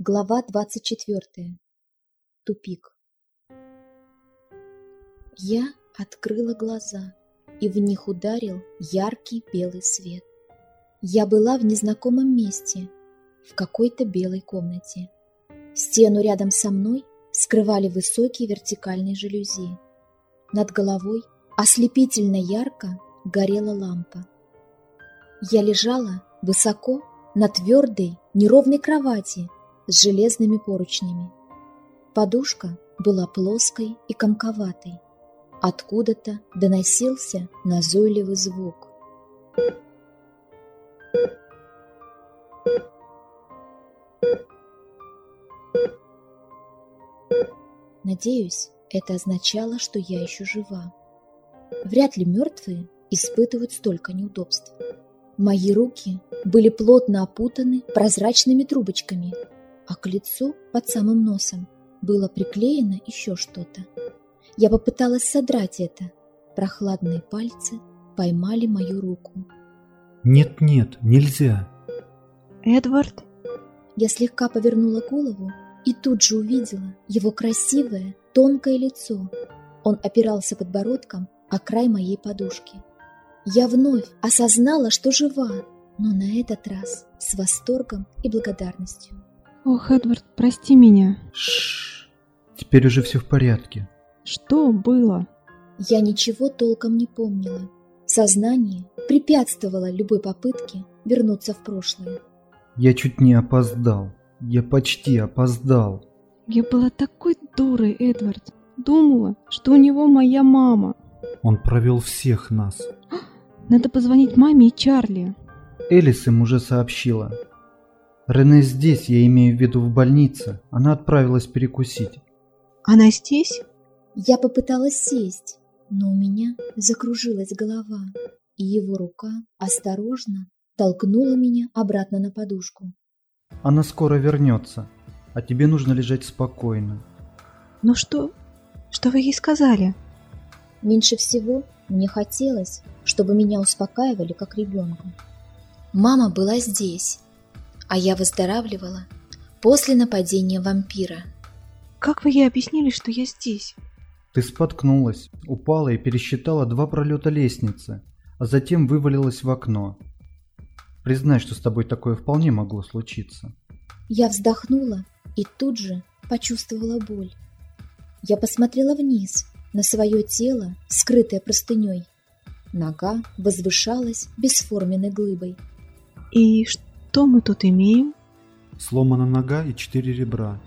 Глава 24. Тупик. Я открыла глаза, и в них ударил яркий белый свет. Я была в незнакомом месте, в какой-то белой комнате. Стену рядом со мной скрывали высокие вертикальные жалюзи. Над головой ослепительно ярко горела лампа. Я лежала высоко на твердой неровной кровати – с железными поручнями. Подушка была плоской и комковатой. Откуда-то доносился назойливый звук. Надеюсь, это означало, что я еще жива. Вряд ли мертвые испытывают столько неудобств. Мои руки были плотно опутаны прозрачными трубочками – а к лицу под самым носом было приклеено еще что-то. Я попыталась содрать это. Прохладные пальцы поймали мою руку. «Нет-нет, нельзя!» «Эдвард?» Я слегка повернула голову и тут же увидела его красивое, тонкое лицо. Он опирался подбородком о край моей подушки. Я вновь осознала, что жива, но на этот раз с восторгом и благодарностью. Ох, Эдвард, прости меня. Шш. Теперь уже все в порядке. Что было? Я ничего толком не помнила. Сознание препятствовало любой попытке вернуться в прошлое. Я чуть не опоздал. Я почти опоздал. Я была такой дурой, Эдвард. Думала, что у него моя мама. Он провел всех нас. Надо позвонить маме и Чарли. Элис им уже сообщила. Рене здесь, я имею в виду в больнице. Она отправилась перекусить. Она здесь? Я попыталась сесть, но у меня закружилась голова, и его рука осторожно толкнула меня обратно на подушку. Она скоро вернется, а тебе нужно лежать спокойно. Ну что? Что вы ей сказали? Меньше всего мне хотелось, чтобы меня успокаивали как ребенка. Мама была здесь, а я выздоравливала после нападения вампира. Как вы ей объяснили, что я здесь? Ты споткнулась, упала и пересчитала два пролета лестницы, а затем вывалилась в окно. Признай, что с тобой такое вполне могло случиться. Я вздохнула и тут же почувствовала боль. Я посмотрела вниз, на свое тело, скрытое простыней. Нога возвышалась бесформенной глыбой. И что? Что мы тут имеем? Сломана нога и четыре ребра.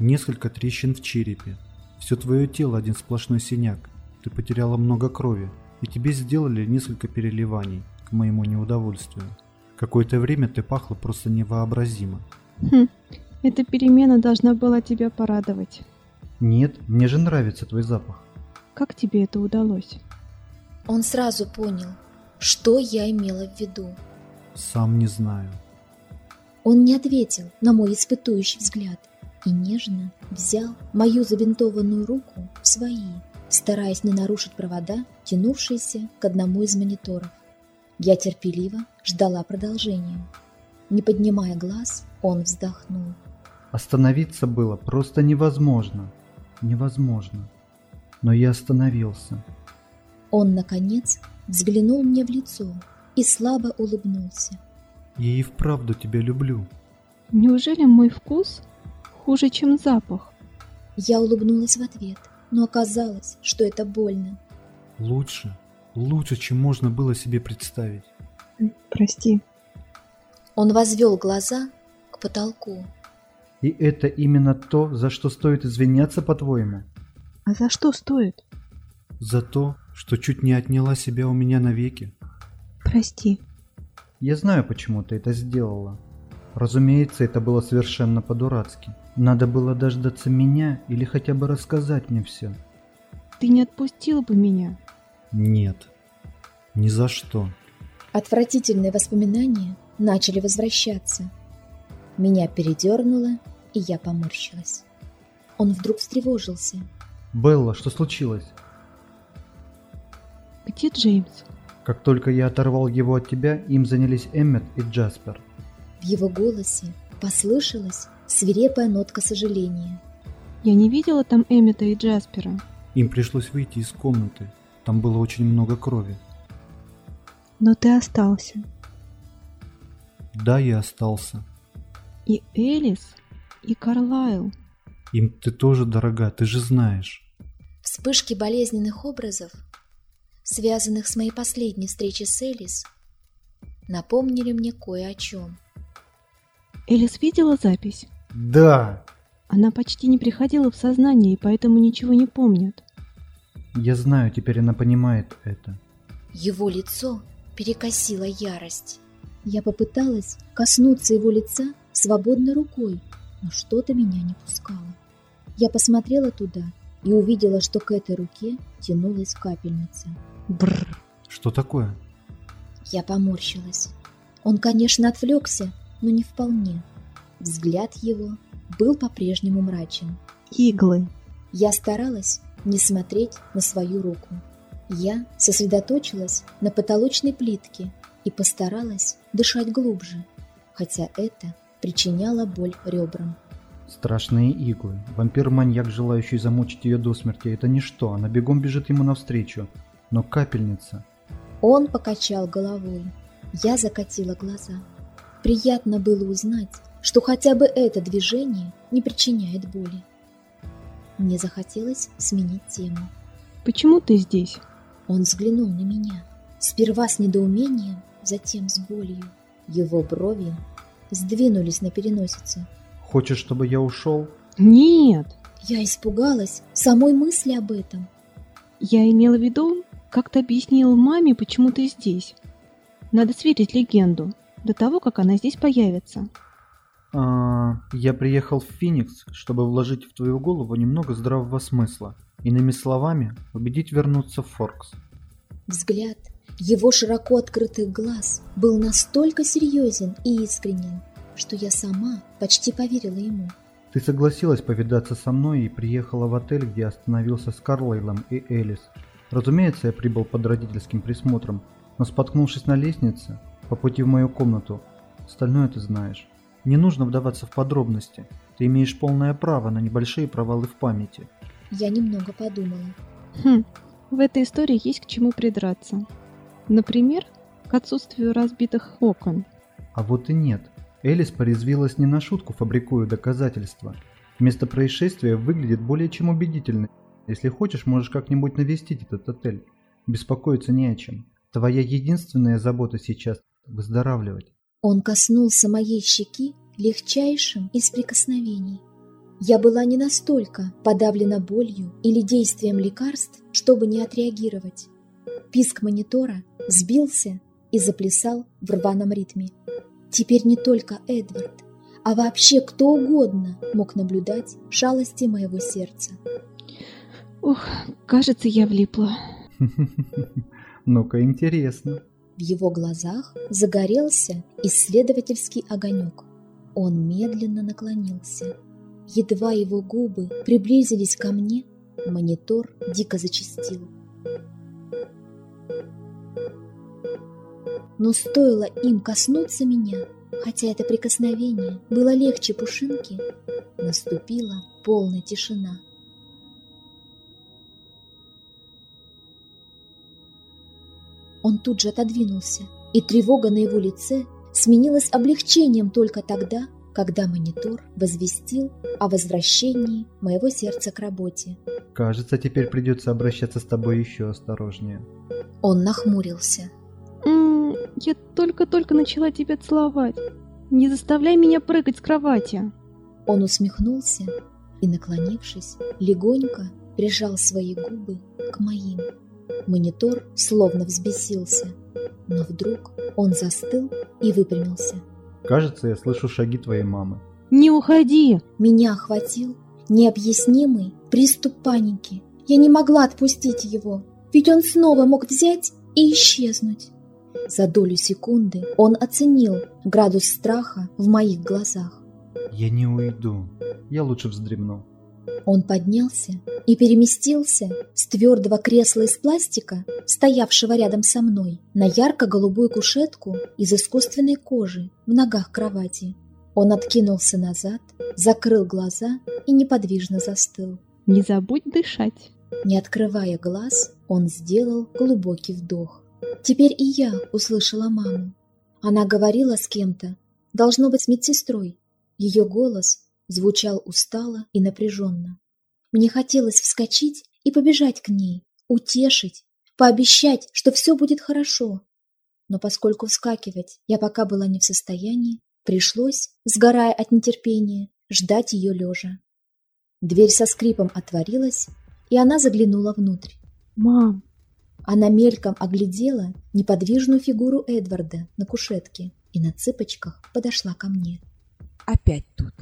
Несколько трещин в черепе. Все твое тело один сплошной синяк. Ты потеряла много крови, и тебе сделали несколько переливаний, к моему неудовольствию. Какое-то время ты пахла просто невообразимо. Хм, эта перемена должна была тебя порадовать. Нет, мне же нравится твой запах. Как тебе это удалось? Он сразу понял, что я имела в виду. Сам не знаю. Он не ответил на мой испытующий взгляд и нежно взял мою забинтованную руку в свои, стараясь не нарушить провода, тянувшиеся к одному из мониторов. Я терпеливо ждала продолжения. Не поднимая глаз, он вздохнул. Остановиться было просто невозможно. Невозможно. Но я остановился. Он, наконец, взглянул мне в лицо и слабо улыбнулся. Я и вправду тебя люблю. Неужели мой вкус хуже, чем запах? Я улыбнулась в ответ, но оказалось, что это больно. Лучше, лучше, чем можно было себе представить. Прости. Он возвел глаза к потолку. И это именно то, за что стоит извиняться, по-твоему? А за что стоит? За то, что чуть не отняла себя у меня навеки. Прости. Я знаю, почему ты это сделала. Разумеется, это было совершенно по-дурацки. Надо было дождаться меня или хотя бы рассказать мне все. Ты не отпустил бы меня? Нет. Ни за что. Отвратительные воспоминания начали возвращаться. Меня передернуло, и я поморщилась. Он вдруг встревожился. Белла, что случилось? Где Джеймс? Как только я оторвал его от тебя, им занялись Эммет и Джаспер. В его голосе послышалось свирепая нотка сожаления. Я не видела там Эммета и Джаспера. Им пришлось выйти из комнаты. Там было очень много крови. Но ты остался. Да, я остался. И Элис, и Карлайл. Им ты тоже дорога, ты же знаешь. Вспышки болезненных образов, связанных с моей последней встречей с Элис, напомнили мне кое о чем. Элис видела запись? Да! Она почти не приходила в сознание и поэтому ничего не помнит. Я знаю, теперь она понимает это. Его лицо перекосило ярость. Я попыталась коснуться его лица свободной рукой, но что-то меня не пускало. Я посмотрела туда и увидела, что к этой руке тянулась капельница. Бррр. Что такое? Я поморщилась. Он, конечно, отвлекся, но не вполне. Взгляд его был по-прежнему мрачен. Иглы. Я старалась не смотреть на свою руку. Я сосредоточилась на потолочной плитке и постаралась дышать глубже, хотя это причиняло боль ребрам. Страшные иглы. Вампир-маньяк, желающий замучить ее до смерти, это ничто. Она бегом бежит ему навстречу. Но капельница... Он покачал головой. Я закатила глаза. Приятно было узнать, что хотя бы это движение не причиняет боли. Мне захотелось сменить тему. Почему ты здесь? Он взглянул на меня. Сперва с недоумением, затем с болью. Его брови сдвинулись на переносице. Хочешь, чтобы я ушел? Нет. Я испугалась самой мысли об этом. Я имела в виду, как ты объяснил маме, почему ты здесь. Надо сверить легенду до того, как она здесь появится. А, я приехал в Феникс, чтобы вложить в твою голову немного здравого смысла. Иными словами, убедить вернуться в Форкс. Взгляд его широко открытых глаз был настолько серьезен и искренен, что я сама почти поверила ему. Ты согласилась повидаться со мной и приехала в отель, где остановился с Карлайлом и Элис. Разумеется, я прибыл под родительским присмотром, но споткнувшись на лестнице, по пути в мою комнату, остальное ты знаешь. Не нужно вдаваться в подробности. Ты имеешь полное право на небольшие провалы в памяти. Я немного подумала. Хм, в этой истории есть к чему придраться. Например, к отсутствию разбитых окон. А вот и нет. Элис порезвилась не на шутку, фабрикуя доказательства. Место происшествия выглядит более чем убедительно. Если хочешь, можешь как-нибудь навестить этот отель. Беспокоиться не о чем. Твоя единственная забота сейчас – выздоравливать. Он коснулся моей щеки легчайшим из прикосновений. Я была не настолько подавлена болью или действием лекарств, чтобы не отреагировать. Писк монитора сбился и заплясал в рваном ритме. Теперь не только Эдвард, а вообще кто угодно мог наблюдать шалости моего сердца. Ух, кажется, я влипла. Ну-ка, интересно. В его глазах загорелся исследовательский огонек. Он медленно наклонился. Едва его губы приблизились ко мне, монитор дико зачастил. Но стоило им коснуться меня, хотя это прикосновение было легче пушинки, наступила полная тишина. Он тут же отодвинулся, и тревога на его лице сменилась облегчением только тогда, когда монитор возвестил о возвращении моего сердца к работе. Кажется, теперь придется обращаться с тобой еще осторожнее. Он нахмурился. М -м, я только-только начала тебя целовать. Не заставляй меня прыгать с кровати. Он усмехнулся и, наклонившись, легонько прижал свои губы к моим. Монитор словно взбесился, но вдруг он застыл и выпрямился. Кажется, я слышу шаги твоей мамы. Не уходи! Меня охватил необъяснимый приступ паники. Я не могла отпустить его, ведь он снова мог взять и исчезнуть. За долю секунды он оценил градус страха в моих глазах. Я не уйду. Я лучше вздремну. Он поднялся и переместился с твердого кресла из пластика, стоявшего рядом со мной, на ярко-голубую кушетку из искусственной кожи в ногах кровати. Он откинулся назад, закрыл глаза и неподвижно застыл. Не забудь дышать. Не открывая глаз, он сделал глубокий вдох. Теперь и я услышала маму. Она говорила с кем-то, должно быть с медсестрой. Ее голос звучал устало и напряженно. Мне хотелось вскочить и побежать к ней, утешить, пообещать, что все будет хорошо. Но поскольку вскакивать я пока была не в состоянии, пришлось, сгорая от нетерпения, ждать ее лежа. Дверь со скрипом отворилась, и она заглянула внутрь. Мам, Она мельком оглядела неподвижную фигуру Эдварда на кушетке и на цыпочках подошла ко мне. Опять тут,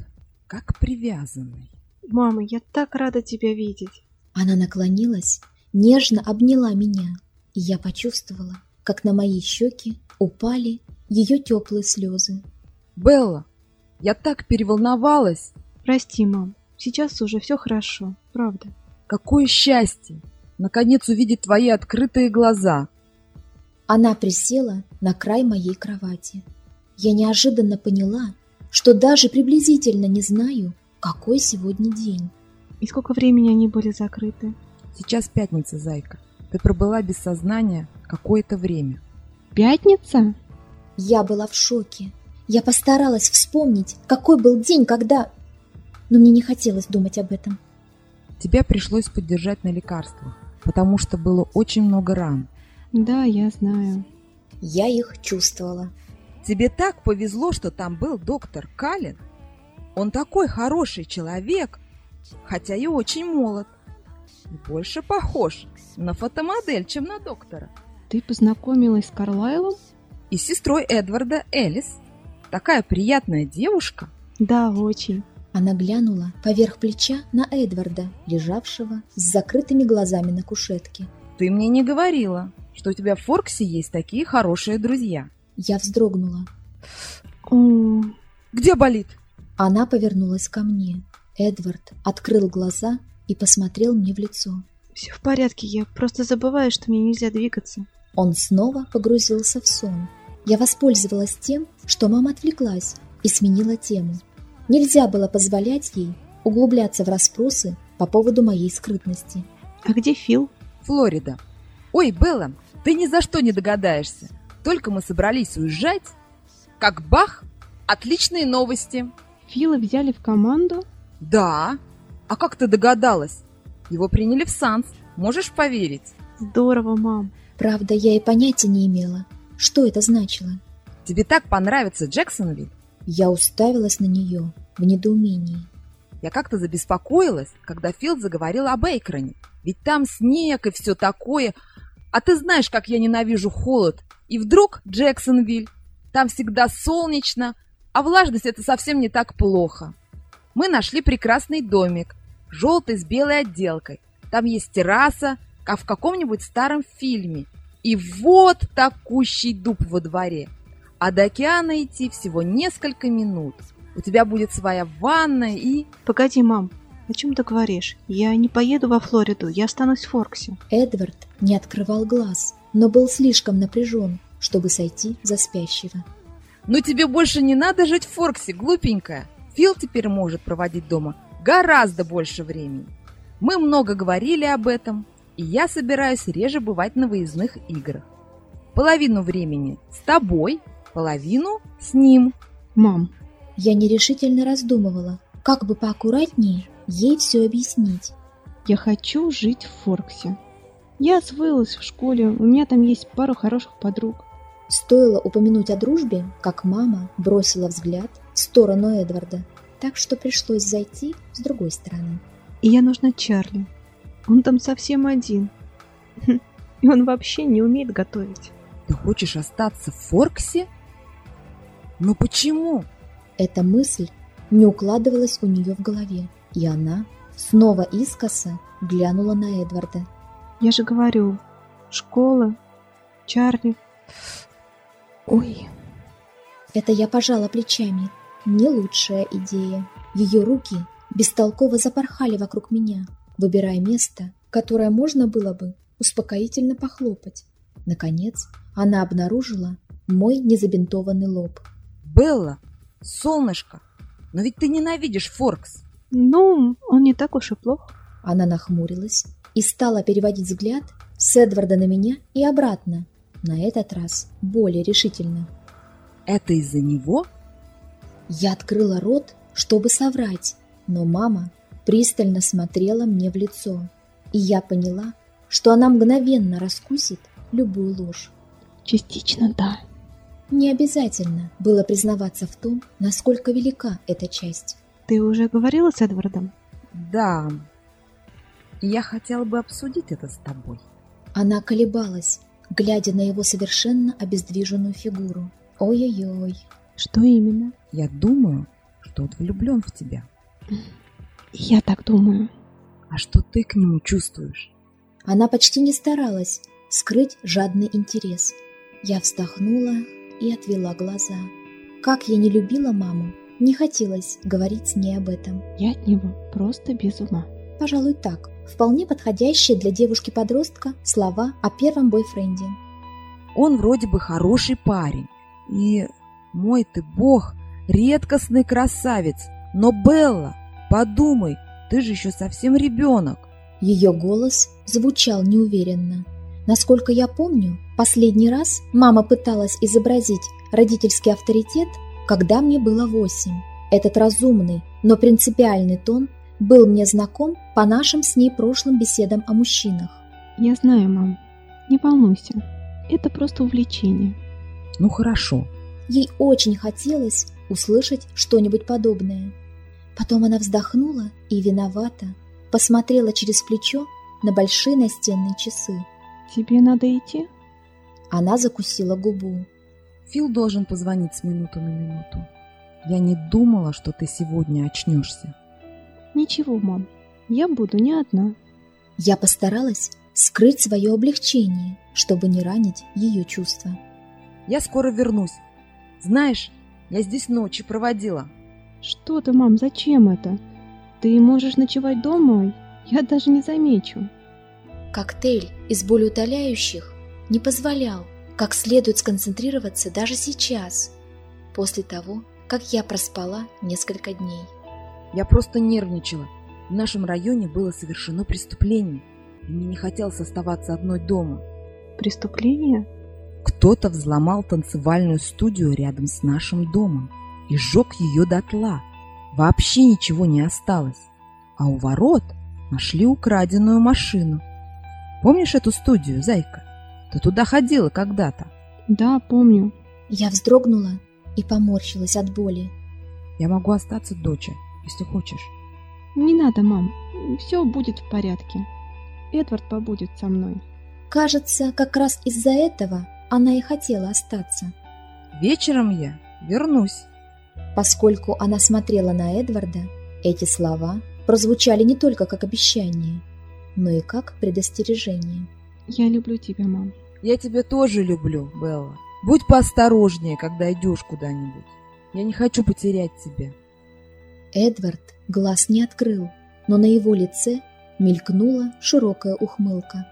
как привязанный. мама, я так рада тебя видеть. Она наклонилась, нежно обняла меня, и я почувствовала, как на мои щеки упали ее теплые слезы. Белла, я так переволновалась. Прости, мам. Сейчас уже все хорошо, правда. Какое счастье! Наконец увидеть твои открытые глаза. Она присела на край моей кровати. Я неожиданно поняла, что даже приблизительно не знаю, какой сегодня день. И сколько времени они были закрыты? Сейчас пятница, зайка. Ты пробыла без сознания какое-то время. Пятница? Я была в шоке. Я постаралась вспомнить, какой был день, когда... Но мне не хотелось думать об этом. Тебя пришлось поддержать на лекарствах, потому что было очень много ран. Да, я знаю. Я их чувствовала. Тебе так повезло, что там был доктор Калин. Он такой хороший человек, хотя и очень молод. И больше похож на фотомодель, чем на доктора. Ты познакомилась с Карлайлом? И с сестрой Эдварда Элис. Такая приятная девушка. Да, очень. Она глянула поверх плеча на Эдварда, лежавшего с закрытыми глазами на кушетке. Ты мне не говорила, что у тебя в Форксе есть такие хорошие друзья. Я вздрогнула. Где болит? Она повернулась ко мне. Эдвард открыл глаза и посмотрел мне в лицо. все в порядке, я просто забываю, что мне нельзя двигаться. Он снова погрузился в сон. Я воспользовалась тем, что мама отвлеклась и сменила тему. Нельзя было позволять ей углубляться в расспросы по поводу моей скрытности. А где Фил? Флорида. Ой, Белла, ты ни за что не догадаешься. Только мы собрались уезжать, как бах, отличные новости. Фила взяли в команду? Да. А как ты догадалась? Его приняли в Санс. Можешь поверить? Здорово, мам. Правда, я и понятия не имела, что это значило. Тебе так понравится Джексонвиль? Я уставилась на нее в недоумении. Я как-то забеспокоилась, когда Филд заговорил об Эйкроне. Ведь там снег и все такое. А ты знаешь, как я ненавижу холод. И вдруг Джексонвиль. Там всегда солнечно, а влажность это совсем не так плохо. Мы нашли прекрасный домик, желтый с белой отделкой. Там есть терраса, как в каком-нибудь старом фильме. И вот такущий дуб во дворе. А до океана идти всего несколько минут. У тебя будет своя ванная и... Погоди, мам. О чем ты говоришь? Я не поеду во Флориду, я останусь в Форксе. Эдвард не открывал глаз, но был слишком напряжен, чтобы сойти за спящего. Ну тебе больше не надо жить в Форксе, глупенькая. Фил теперь может проводить дома гораздо больше времени. Мы много говорили об этом, и я собираюсь реже бывать на выездных играх. Половину времени с тобой, половину с ним. Мам, Я нерешительно раздумывала, как бы поаккуратнее ей все объяснить. я хочу жить в Форксе. Я освоилась в школе, у меня там есть пару хороших подруг. Стоило упомянуть о дружбе, как мама бросила взгляд в сторону Эдварда, так что пришлось зайти с другой стороны. И я нужна Чарли. Он там совсем один. Хм, И он вообще не умеет готовить. Ты хочешь остаться в Форксе? Ну почему? Эта мысль не укладывалась у нее в голове, и она снова искоса глянула на Эдварда. Я же говорю, школа, Чарли. Ой, Это я пожала плечами. Не лучшая идея. Ее руки бестолково запорхали вокруг меня, выбирая место, которое можно было бы успокоительно похлопать. Наконец, она обнаружила мой незабинтованный лоб. Белла, солнышко, Но ведь ты ненавидишь Форкс. Ну, он не так уж и плох. Она нахмурилась и стала переводить взгляд с Эдварда на меня и обратно, на этот раз более решительно. Это из-за него? Я открыла рот, чтобы соврать, но мама пристально смотрела мне в лицо, и я поняла, что она мгновенно раскусит любую ложь. Частично да. Не обязательно было признаваться в том, насколько велика эта часть. Ты уже говорила с Эдвардом? Да. Я хотела бы обсудить это с тобой. Она колебалась, глядя на его совершенно обездвиженную фигуру. Ой-ой-ой. Что именно? Я думаю, что он влюблен в тебя. Я так думаю. А что ты к нему чувствуешь? Она почти не старалась скрыть жадный интерес. Я вздохнула и отвела глаза. Как я не любила маму, не хотелось говорить с ней об этом. Я от него просто без ума. Пожалуй, так. Вполне подходящие для девушки-подростка слова о первом бойфренде. Он вроде бы хороший парень. И, мой ты бог, редкостный красавец. Но, Белла, подумай, ты же еще совсем ребенок. Ее голос звучал неуверенно. Насколько я помню, последний раз мама пыталась изобразить родительский авторитет, когда мне было восемь. Этот разумный, но принципиальный тон был мне знаком по нашим с ней прошлым беседам о мужчинах. Я знаю, мам. Не волнуйся. Это просто увлечение. Ну хорошо. Ей очень хотелось услышать что-нибудь подобное. Потом она вздохнула и виновата посмотрела через плечо на большие настенные часы. Тебе надо идти? Она закусила губу. Фил должен позвонить с минуты на минуту. Я не думала, что ты сегодня очнешься. Ничего, мам. Я буду не одна. Я постаралась скрыть свое облегчение, чтобы не ранить ее чувства. Я скоро вернусь. Знаешь, я здесь ночи проводила. Что ты, мам, зачем это? Ты можешь ночевать дома, я даже не замечу. Коктейль из болеутоляющих не позволял как следует сконцентрироваться даже сейчас, после того, как я проспала несколько дней. Я просто нервничала. В нашем районе было совершено преступление, и мне не хотелось оставаться одной дома. Преступление? Кто-то взломал танцевальную студию рядом с нашим домом и сжег ее дотла. Вообще ничего не осталось. А у ворот нашли украденную машину. Помнишь эту студию, зайка? Ты туда ходила когда-то. Да, помню. Я вздрогнула и поморщилась от боли. Я могу остаться, доча, если хочешь. Не надо, мам. Все будет в порядке. Эдвард побудет со мной. Кажется, как раз из-за этого она и хотела остаться. Вечером я вернусь. Поскольку она смотрела на Эдварда, эти слова прозвучали не только как обещание, но и как предостережение. Я люблю тебя, мам. Я тебя тоже люблю, Белла. Будь поосторожнее, когда идешь куда-нибудь. Я не хочу потерять тебя. Эдвард глаз не открыл, но на его лице мелькнула широкая ухмылка.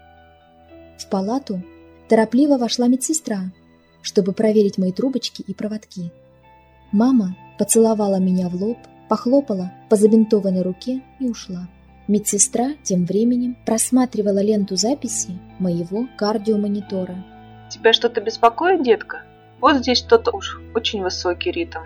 В палату торопливо вошла медсестра, чтобы проверить мои трубочки и проводки. Мама поцеловала меня в лоб, похлопала по забинтованной руке и ушла. Медсестра тем временем просматривала ленту записи моего кардиомонитора. Тебя что-то беспокоит, детка? Вот здесь что-то уж очень высокий ритм.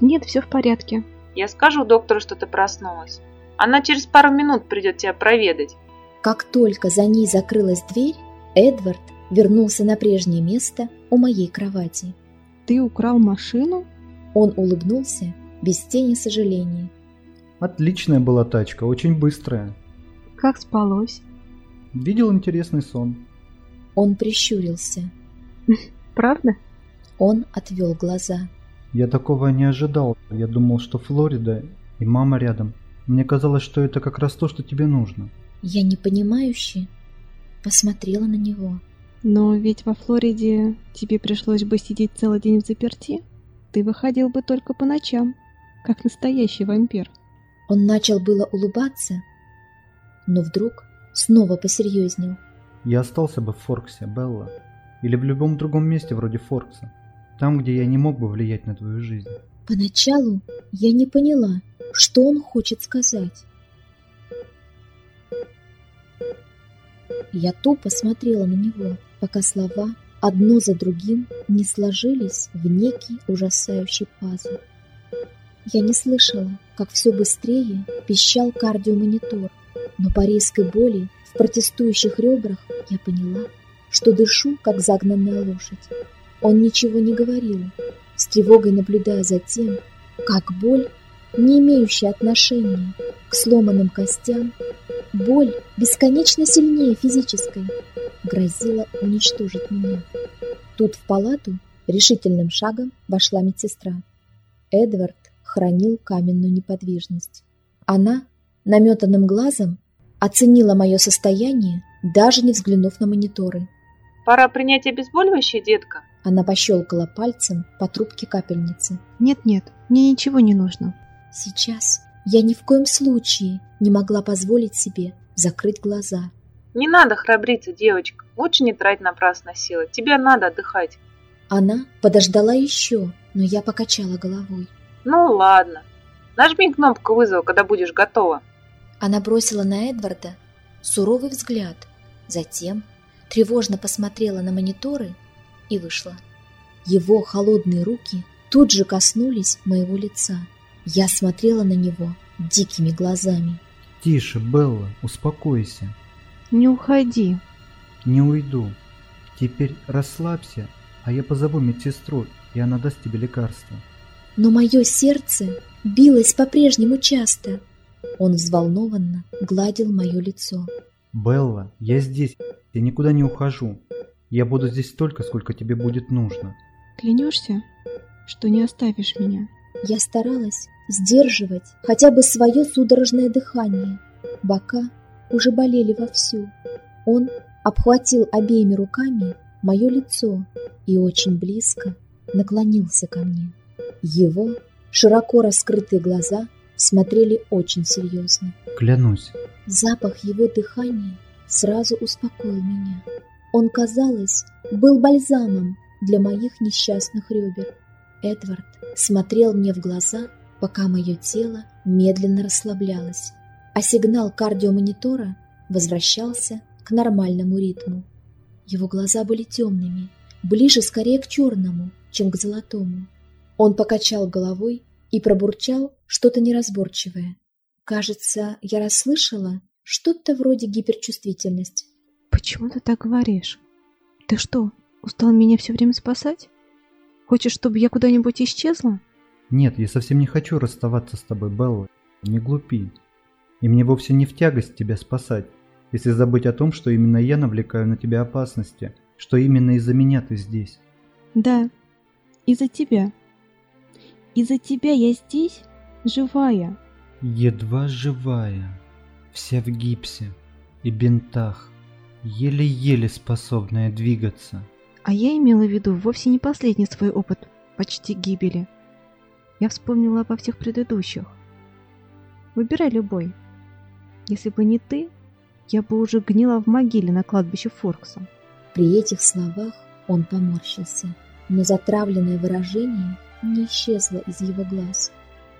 Нет, все в порядке. Я скажу доктору, что ты проснулась. Она через пару минут придет тебя проведать. Как только за ней закрылась дверь, Эдвард вернулся на прежнее место у моей кровати. Ты украл машину? Он улыбнулся без тени сожаления. Отличная была тачка, очень быстрая. Как спалось? Видел интересный сон. Он прищурился. Правда? Он отвел глаза. Я такого не ожидал. Я думал, что Флорида и мама рядом. Мне казалось, что это как раз то, что тебе нужно. Я непонимающе посмотрела на него. Но ведь во Флориде тебе пришлось бы сидеть целый день в заперти. Ты выходил бы только по ночам, как настоящий вампир. Он начал было улыбаться, но вдруг снова посерьезнел. Я остался бы в Форксе, Белла. Или в любом другом месте вроде Форкса. Там, где я не мог бы влиять на твою жизнь. Поначалу я не поняла, Что он хочет сказать? Я тупо смотрела на него, пока слова одно за другим не сложились в некий ужасающий пазл. Я не слышала, как все быстрее пищал кардиомонитор, но по резкой боли в протестующих ребрах я поняла, что дышу, как загнанная лошадь. Он ничего не говорил, с тревогой наблюдая за тем, как боль, не имеющая отношения к сломанным костям, боль бесконечно сильнее физической, грозила уничтожить меня. Тут в палату решительным шагом вошла медсестра. Эдвард хранил каменную неподвижность. Она наметанным глазом оценила мое состояние, даже не взглянув на мониторы. Пора принять обезболивающее, детка. Она пощелкала пальцем по трубке капельницы. Нет-нет, мне ничего не нужно. Сейчас я ни в коем случае не могла позволить себе закрыть глаза. Не надо храбриться, девочка. Лучше не трать напрасно силы. Тебе надо отдыхать. Она подождала еще, но я покачала головой. Ну ладно. Нажми кнопку вызова, когда будешь готова. Она бросила на Эдварда суровый взгляд, затем тревожно посмотрела на мониторы и вышла. Его холодные руки тут же коснулись моего лица. Я смотрела на него дикими глазами. Тише, Белла, успокойся. Не уходи. Не уйду. Теперь расслабься, а я позову медсестру, и она даст тебе лекарство. Но мое сердце билось по-прежнему часто. Он взволнованно гладил мое лицо. Белла, я здесь, я никуда не ухожу. Я буду здесь столько, сколько тебе будет нужно. Клянешься, что не оставишь меня? Я старалась сдерживать хотя бы свое судорожное дыхание. Бока уже болели вовсю. Он обхватил обеими руками мое лицо и очень близко наклонился ко мне. Его широко раскрытые глаза смотрели очень серьезно. Клянусь. Запах его дыхания сразу успокоил меня. Он, казалось, был бальзамом для моих несчастных ребер. Эдвард смотрел мне в глаза, пока мое тело медленно расслаблялось, а сигнал кардиомонитора возвращался к нормальному ритму. Его глаза были темными, ближе скорее к черному, чем к золотому. Он покачал головой и пробурчал что-то неразборчивое. Кажется, я расслышала что-то вроде гиперчувствительность. Почему ты так говоришь? Ты что, устал меня все время спасать? Хочешь, чтобы я куда-нибудь исчезла? Нет, я совсем не хочу расставаться с тобой, Белла. Не глупи. И мне вовсе не в тягость тебя спасать, если забыть о том, что именно я навлекаю на тебя опасности, что именно из-за меня ты здесь. Да, из-за тебя. Из-за тебя я здесь, живая. Едва живая, вся в гипсе и бинтах, еле-еле способная двигаться. А я имела в виду вовсе не последний свой опыт почти гибели. Я вспомнила обо всех предыдущих. Выбирай любой. Если бы не ты, я бы уже гнила в могиле на кладбище Форкса. При этих словах он поморщился, но затравленное выражение не исчезло из его глаз.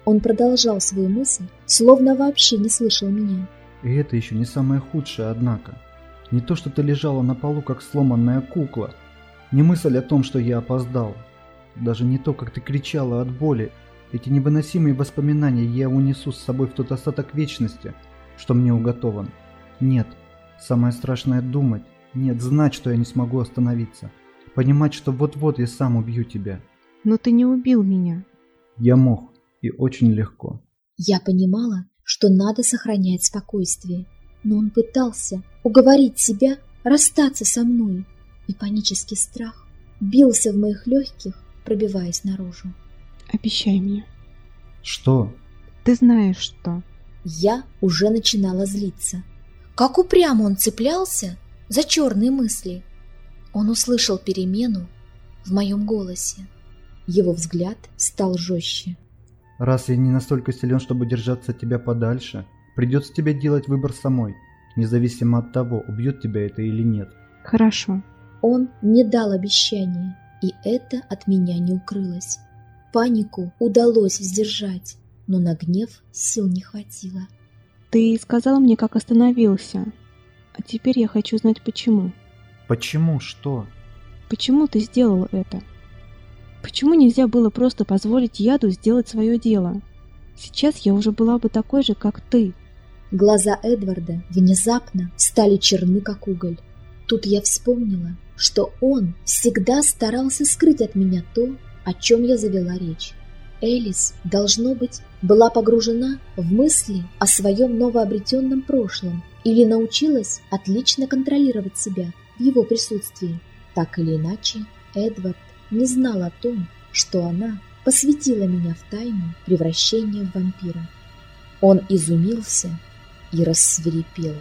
Он продолжал свою мысль, словно вообще не слышал меня. И это еще не самое худшее, однако. Не то, что ты лежала на полу, как сломанная кукла. Не мысль о том, что я опоздал. Даже не то, как ты кричала от боли. Эти невыносимые воспоминания я унесу с собой в тот остаток вечности, что мне уготован. Нет, самое страшное думать. Нет, знать, что я не смогу остановиться. Понимать, что вот-вот я сам убью тебя. Но ты не убил меня. Я мог, и очень легко. Я понимала, что надо сохранять спокойствие, но он пытался уговорить себя расстаться со мной, и панический страх бился в моих легких, пробиваясь наружу. Обещай мне. Что? Ты знаешь что. Я уже начинала злиться. Как упрямо он цеплялся за черные мысли. Он услышал перемену в моем голосе. Его взгляд стал жестче. Раз я не настолько силен, чтобы держаться от тебя подальше, придется тебе делать выбор самой, независимо от того, убьет тебя это или нет. Хорошо. Он не дал обещания, и это от меня не укрылось. Панику удалось сдержать, но на гнев сил не хватило. Ты сказал мне, как остановился. А теперь я хочу знать, почему. Почему? Что? Почему ты сделал это? Почему нельзя было просто позволить яду сделать свое дело? Сейчас я уже была бы такой же, как ты. Глаза Эдварда внезапно стали черны, как уголь. Тут я вспомнила, что он всегда старался скрыть от меня то, о чем я завела речь. Элис, должно быть, была погружена в мысли о своем новообретенном прошлом или научилась отлично контролировать себя в его присутствии. Так или иначе, Эдвард не знал о том, что она посвятила меня в тайну превращения в вампира. Он изумился и рассверепел.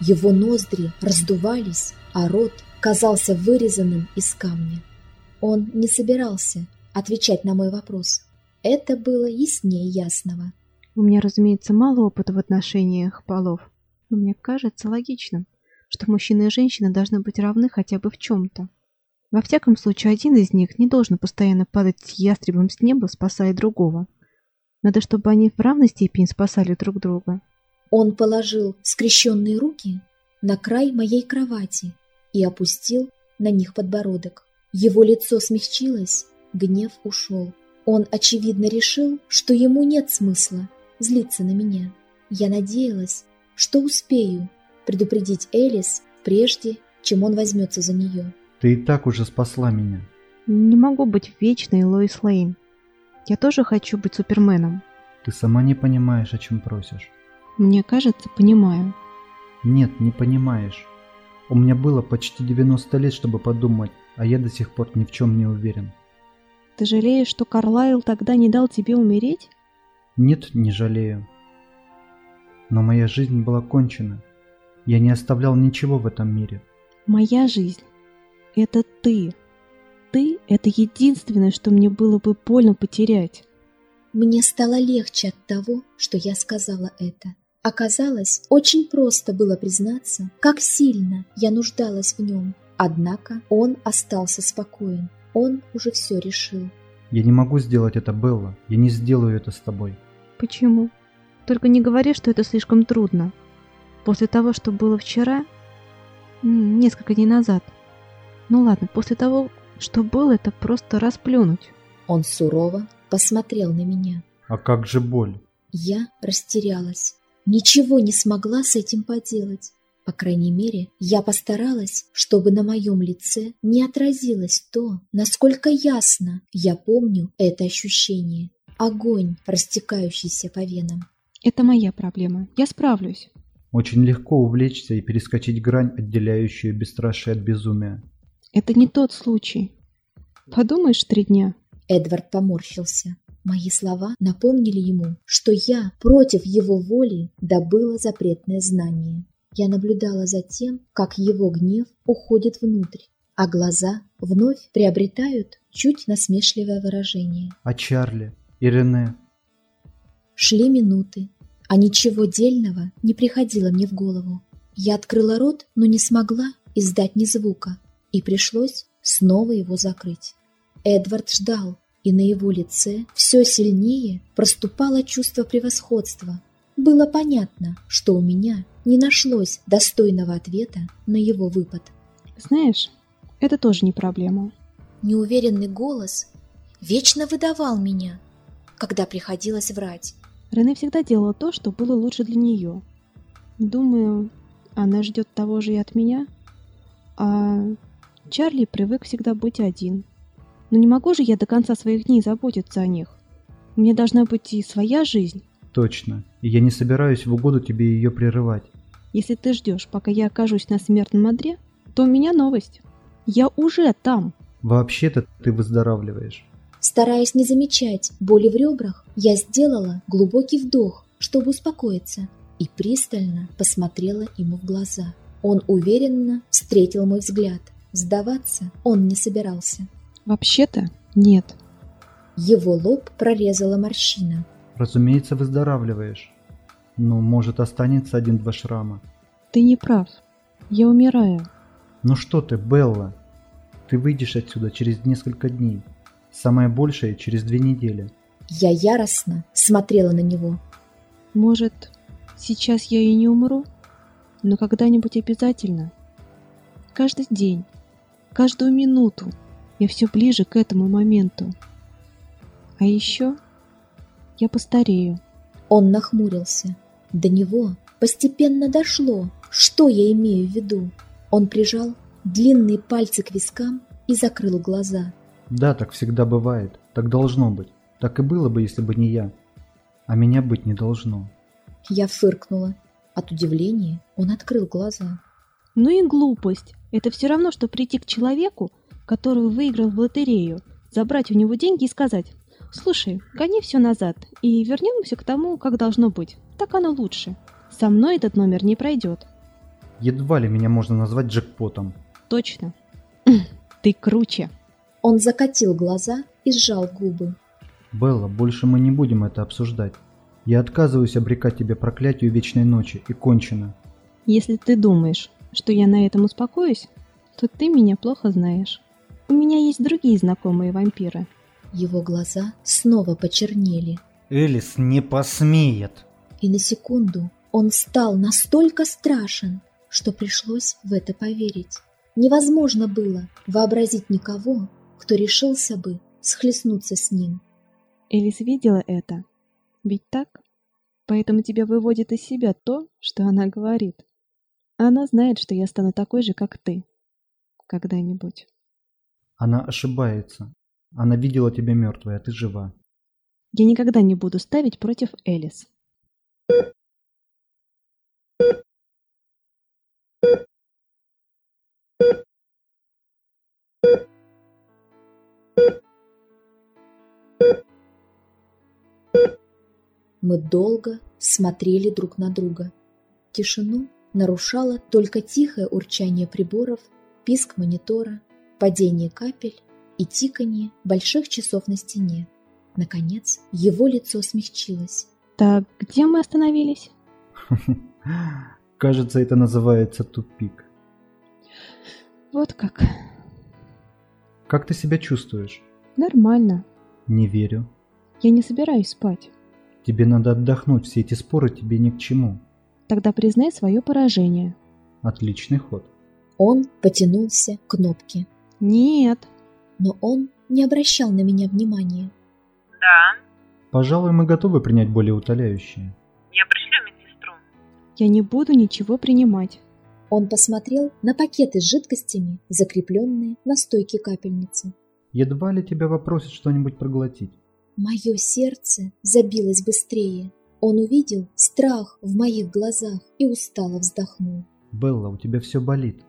Его ноздри раздувались, а рот казался вырезанным из камня. Он не собирался отвечать на мой вопрос. Это было яснее ясного. У меня, разумеется, мало опыта в отношениях полов, но мне кажется логичным, что мужчина и женщина должны быть равны хотя бы в чем-то. Во всяком случае, один из них не должен постоянно падать ястребом с неба, спасая другого. Надо, чтобы они в равной степени спасали друг друга. Он положил скрещенные руки на край моей кровати и опустил на них подбородок. Его лицо смягчилось, гнев ушел. Он, очевидно, решил, что ему нет смысла злиться на меня. Я надеялась, что успею предупредить Элис прежде, чем он возьмется за нее. Ты и так уже спасла меня. Не могу быть вечной Лоис Лейн. Я тоже хочу быть Суперменом. Ты сама не понимаешь, о чем просишь. Мне кажется, понимаю. Нет, не понимаешь. У меня было почти 90 лет, чтобы подумать, а я до сих пор ни в чем не уверен. Ты жалеешь, что Карлайл тогда не дал тебе умереть? Нет, не жалею. Но моя жизнь была кончена. Я не оставлял ничего в этом мире. Моя жизнь это ты. Ты — это единственное, что мне было бы больно потерять. Мне стало легче от того, что я сказала это. Оказалось, очень просто было признаться, как сильно я нуждалась в нем. Однако он остался спокоен. Он уже все решил. Я не могу сделать это, Белла. Я не сделаю это с тобой. Почему? Только не говори, что это слишком трудно. После того, что было вчера, несколько дней назад, ну ладно, после того, что было, это просто расплюнуть. Он сурово посмотрел на меня. А как же боль? Я растерялась. Ничего не смогла с этим поделать. По крайней мере, я постаралась, чтобы на моем лице не отразилось то, насколько ясно я помню это ощущение. Огонь, растекающийся по венам. Это моя проблема. Я справлюсь. Очень легко увлечься и перескочить грань, отделяющую бесстрашие от безумия. Это не тот случай. Подумаешь, три дня. Эдвард поморщился. Мои слова напомнили ему, что я против его воли добыла запретное знание. Я наблюдала за тем, как его гнев уходит внутрь, а глаза вновь приобретают чуть насмешливое выражение. А Чарли и Рене? Шли минуты, а ничего дельного не приходило мне в голову. Я открыла рот, но не смогла издать ни звука и пришлось снова его закрыть. Эдвард ждал, и на его лице все сильнее проступало чувство превосходства. Было понятно, что у меня не нашлось достойного ответа на его выпад. Знаешь, это тоже не проблема. Неуверенный голос вечно выдавал меня, когда приходилось врать. Рене всегда делала то, что было лучше для нее. Думаю, она ждет того же и от меня. А Чарли привык всегда быть один. Но не могу же я до конца своих дней заботиться о них. Мне должна быть и своя жизнь. Точно. И я не собираюсь в угоду тебе ее прерывать. Если ты ждешь, пока я окажусь на смертном одре, то у меня новость. Я уже там. Вообще-то ты выздоравливаешь. Стараясь не замечать боли в ребрах, я сделала глубокий вдох, чтобы успокоиться, и пристально посмотрела ему в глаза. Он уверенно встретил мой взгляд. Сдаваться он не собирался. Вообще-то нет. Его лоб прорезала морщина. Разумеется, выздоравливаешь. Но, может, останется один-два шрама. Ты не прав. Я умираю. Ну что ты, Белла? Ты выйдешь отсюда через несколько дней. Самое большее через две недели. Я яростно смотрела на него. Может, сейчас я и не умру, но когда-нибудь обязательно. Каждый день, каждую минуту я все ближе к этому моменту. А еще я постарею. Он нахмурился. До него постепенно дошло, что я имею в виду. Он прижал длинные пальцы к вискам и закрыл глаза. Да, так всегда бывает. Так должно быть. Так и было бы, если бы не я. А меня быть не должно. Я фыркнула. От удивления он открыл глаза. Ну и глупость. Это все равно, что прийти к человеку, который выиграл в лотерею, забрать у него деньги и сказать, «Слушай, гони все назад и вернемся к тому, как должно быть. Так оно лучше. Со мной этот номер не пройдет». Едва ли меня можно назвать джекпотом. Точно. Ты круче. Он закатил глаза и сжал губы. Белла, больше мы не будем это обсуждать. Я отказываюсь обрекать тебя проклятию вечной ночи и кончено. Если ты думаешь, что я на этом успокоюсь, то ты меня плохо знаешь. У меня есть другие знакомые вампиры. Его глаза снова почернели. Элис не посмеет. И на секунду он стал настолько страшен, что пришлось в это поверить. Невозможно было вообразить никого, кто решился бы схлестнуться с ним. Элис видела это. Ведь так? Поэтому тебя выводит из себя то, что она говорит. Она знает, что я стану такой же, как ты. Когда-нибудь. Она ошибается. Она видела тебя мертвой, а ты жива. Я никогда не буду ставить против Элис. Мы долго смотрели друг на друга. Тишину нарушало только тихое урчание приборов, писк монитора, падение капель и тиканье больших часов на стене. Наконец, его лицо смягчилось. Так, где мы остановились? Кажется, это называется тупик. Вот как. Как ты себя чувствуешь? Нормально. Не верю. Я не собираюсь спать. Тебе надо отдохнуть, все эти споры тебе ни к чему. Тогда признай свое поражение. Отличный ход. Он потянулся к кнопке. Нет. Но он не обращал на меня внимания. Да, Пожалуй, мы готовы принять более утоляющие. я пришлю медсестру. Я не буду ничего принимать. Он посмотрел на пакеты с жидкостями, закрепленные на стойке капельницы. Едва ли тебя попросят что-нибудь проглотить. Мое сердце забилось быстрее. Он увидел страх в моих глазах и устало вздохнул. Белла, у тебя все болит.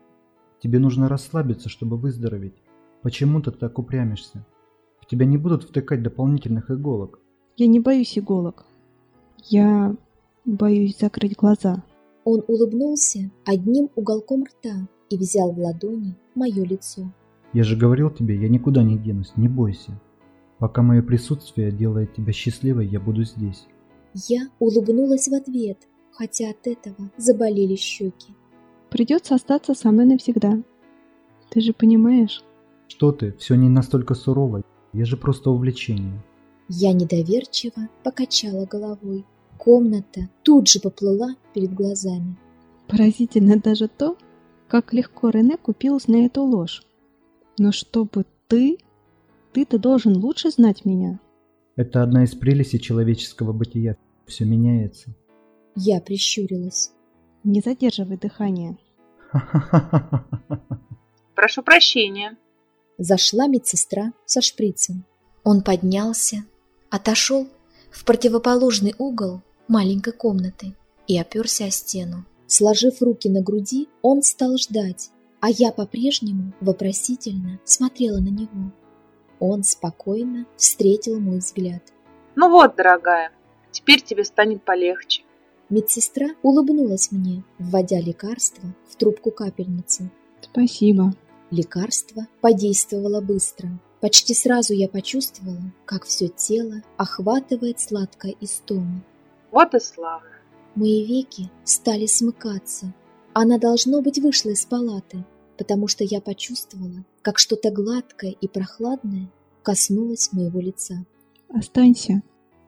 Тебе нужно расслабиться, чтобы выздороветь. Почему ты так упрямишься? В тебя не будут втыкать дополнительных иголок. Я не боюсь иголок. Я боюсь закрыть глаза. Он улыбнулся одним уголком рта и взял в ладони мое лицо. Я же говорил тебе, я никуда не денусь, не бойся. Пока мое присутствие делает тебя счастливой, я буду здесь. Я улыбнулась в ответ, хотя от этого заболели щеки. Придется остаться со мной навсегда. Ты же понимаешь? Что ты, все не настолько сурово, я же просто увлечение. Я недоверчиво покачала головой. Комната тут же поплыла перед глазами. Поразительно даже то, как легко Рене купилась на эту ложь. Но чтобы ты... Ты-то должен лучше знать меня. Это одна из прелестей человеческого бытия. Все меняется. Я прищурилась. Не задерживай дыхание. Прошу прощения. Зашла медсестра со шприцем. Он поднялся, отошел в противоположный угол маленькой комнаты и оперся о стену. Сложив руки на груди, он стал ждать, а я по-прежнему вопросительно смотрела на него. Он спокойно встретил мой взгляд. Ну вот, дорогая, теперь тебе станет полегче. Медсестра улыбнулась мне, вводя лекарство в трубку капельницы. Спасибо. Лекарство подействовало быстро. Почти сразу я почувствовала, как все тело охватывает сладкая истома. Вот и славно. Мои веки стали смыкаться. Она, должно быть, вышла из палаты, потому что я почувствовала, как что-то гладкое и прохладное коснулось моего лица. Останься.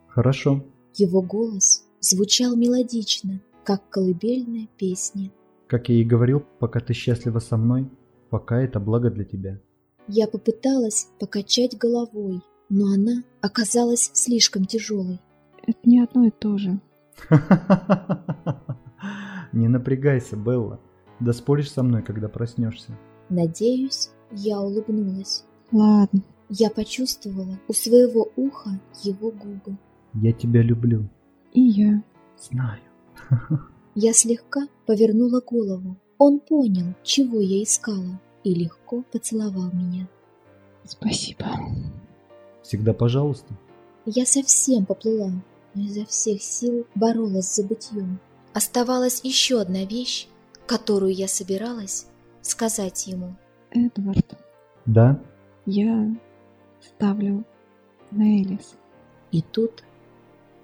Хорошо. Его голос звучал мелодично, как колыбельная песня. Как я и говорил, пока ты счастлива со мной, пока это благо для тебя. Я попыталась покачать головой, но она оказалась слишком тяжелой. Это не одно и то же. Не напрягайся, Белла. Да споришь со мной, когда проснешься. Надеюсь, я улыбнулась. Ладно. Я почувствовала у своего уха его губы. Я тебя люблю. И я. Знаю. Я слегка повернула голову. Он понял, чего я искала, и легко поцеловал меня. Спасибо. Всегда пожалуйста. Я совсем поплыла, но изо всех сил боролась с забытьем. Оставалась еще одна вещь, которую я собиралась сказать ему. Эдвард, Да? я ставлю на Элис. И тут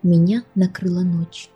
меня накрыла ночь.